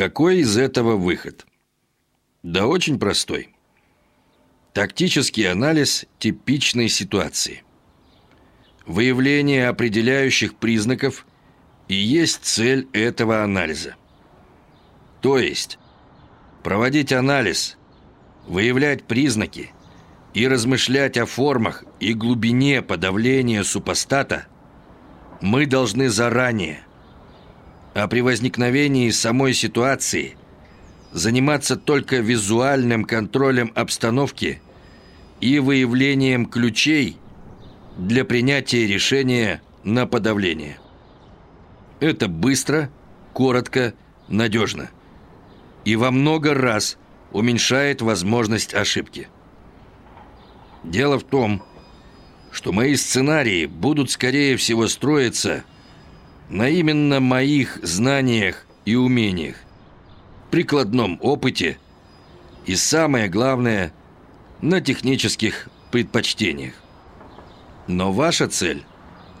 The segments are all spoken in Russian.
Какой из этого выход? Да очень простой. Тактический анализ типичной ситуации. Выявление определяющих признаков и есть цель этого анализа. То есть проводить анализ, выявлять признаки и размышлять о формах и глубине подавления супостата мы должны заранее, а при возникновении самой ситуации заниматься только визуальным контролем обстановки и выявлением ключей для принятия решения на подавление. Это быстро, коротко, надежно. И во много раз уменьшает возможность ошибки. Дело в том, что мои сценарии будут, скорее всего, строиться на именно моих знаниях и умениях, прикладном опыте и, самое главное, на технических предпочтениях. Но ваша цель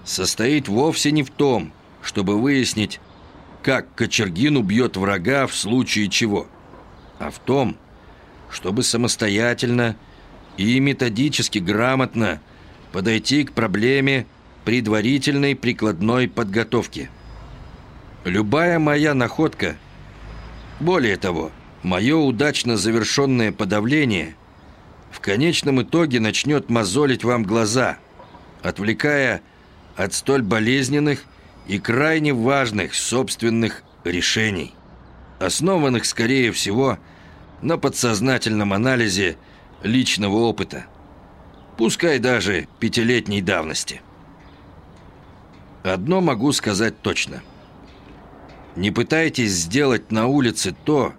состоит вовсе не в том, чтобы выяснить, как Кочергин убьет врага в случае чего, а в том, чтобы самостоятельно и методически грамотно подойти к проблеме предварительной прикладной подготовки. Любая моя находка, более того, мое удачно завершенное подавление в конечном итоге начнет мозолить вам глаза, отвлекая от столь болезненных и крайне важных собственных решений, основанных, скорее всего, на подсознательном анализе личного опыта, пускай даже пятилетней давности. Одно могу сказать точно. Не пытайтесь сделать на улице то,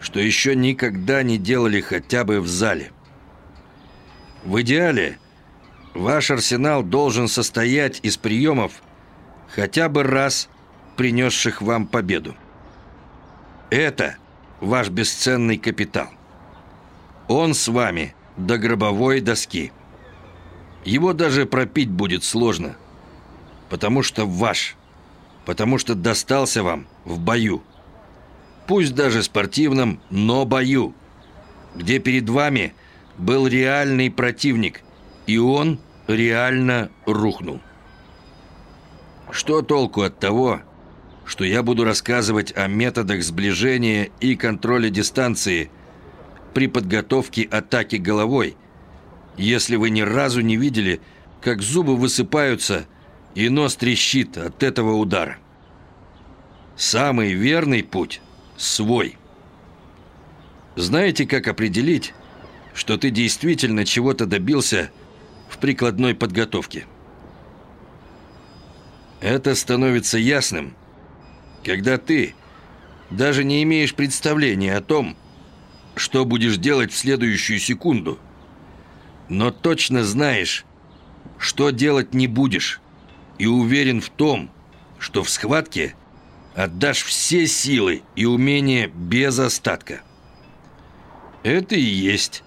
что еще никогда не делали хотя бы в зале. В идеале ваш арсенал должен состоять из приемов, хотя бы раз принесших вам победу. Это ваш бесценный капитал. Он с вами до гробовой доски. Его даже пропить будет сложно, потому что ваш, потому что достался вам в бою. Пусть даже спортивном, но бою, где перед вами был реальный противник, и он реально рухнул. Что толку от того, что я буду рассказывать о методах сближения и контроля дистанции при подготовке атаки головой, если вы ни разу не видели, как зубы высыпаются и нос трещит от этого удара. Самый верный путь – свой. Знаете, как определить, что ты действительно чего-то добился в прикладной подготовке? Это становится ясным, когда ты даже не имеешь представления о том, что будешь делать в следующую секунду, но точно знаешь, что делать не будешь, и уверен в том, что в схватке отдашь все силы и умения без остатка. Это и есть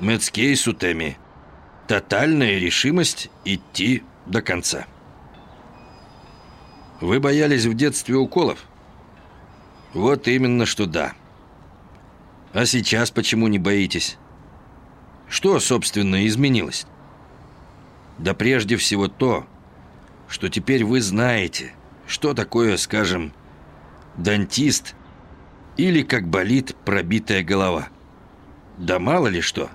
Мецкей Сутеми. Тотальная решимость идти до конца. Вы боялись в детстве уколов? Вот именно что да. А сейчас почему не боитесь? Что, собственно, изменилось? Да прежде всего то, что теперь вы знаете, что такое, скажем, дантист или как болит пробитая голова. Да мало ли что.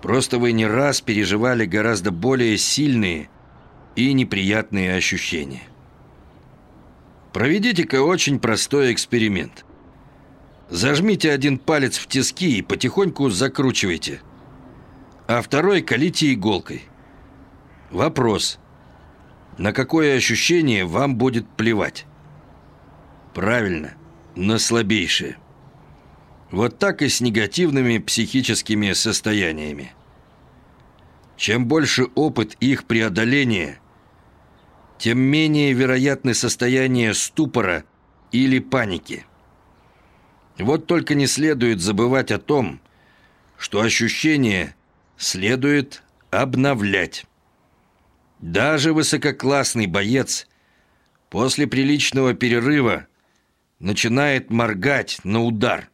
Просто вы не раз переживали гораздо более сильные и неприятные ощущения. Проведите-ка очень простой эксперимент. Зажмите один палец в тиски и потихоньку закручивайте, а второй колите иголкой. Вопрос. На какое ощущение вам будет плевать? Правильно, на слабейшее. Вот так и с негативными психическими состояниями. Чем больше опыт их преодоления – тем менее вероятны состояния ступора или паники. Вот только не следует забывать о том, что ощущения следует обновлять. Даже высококлассный боец после приличного перерыва начинает моргать на удар.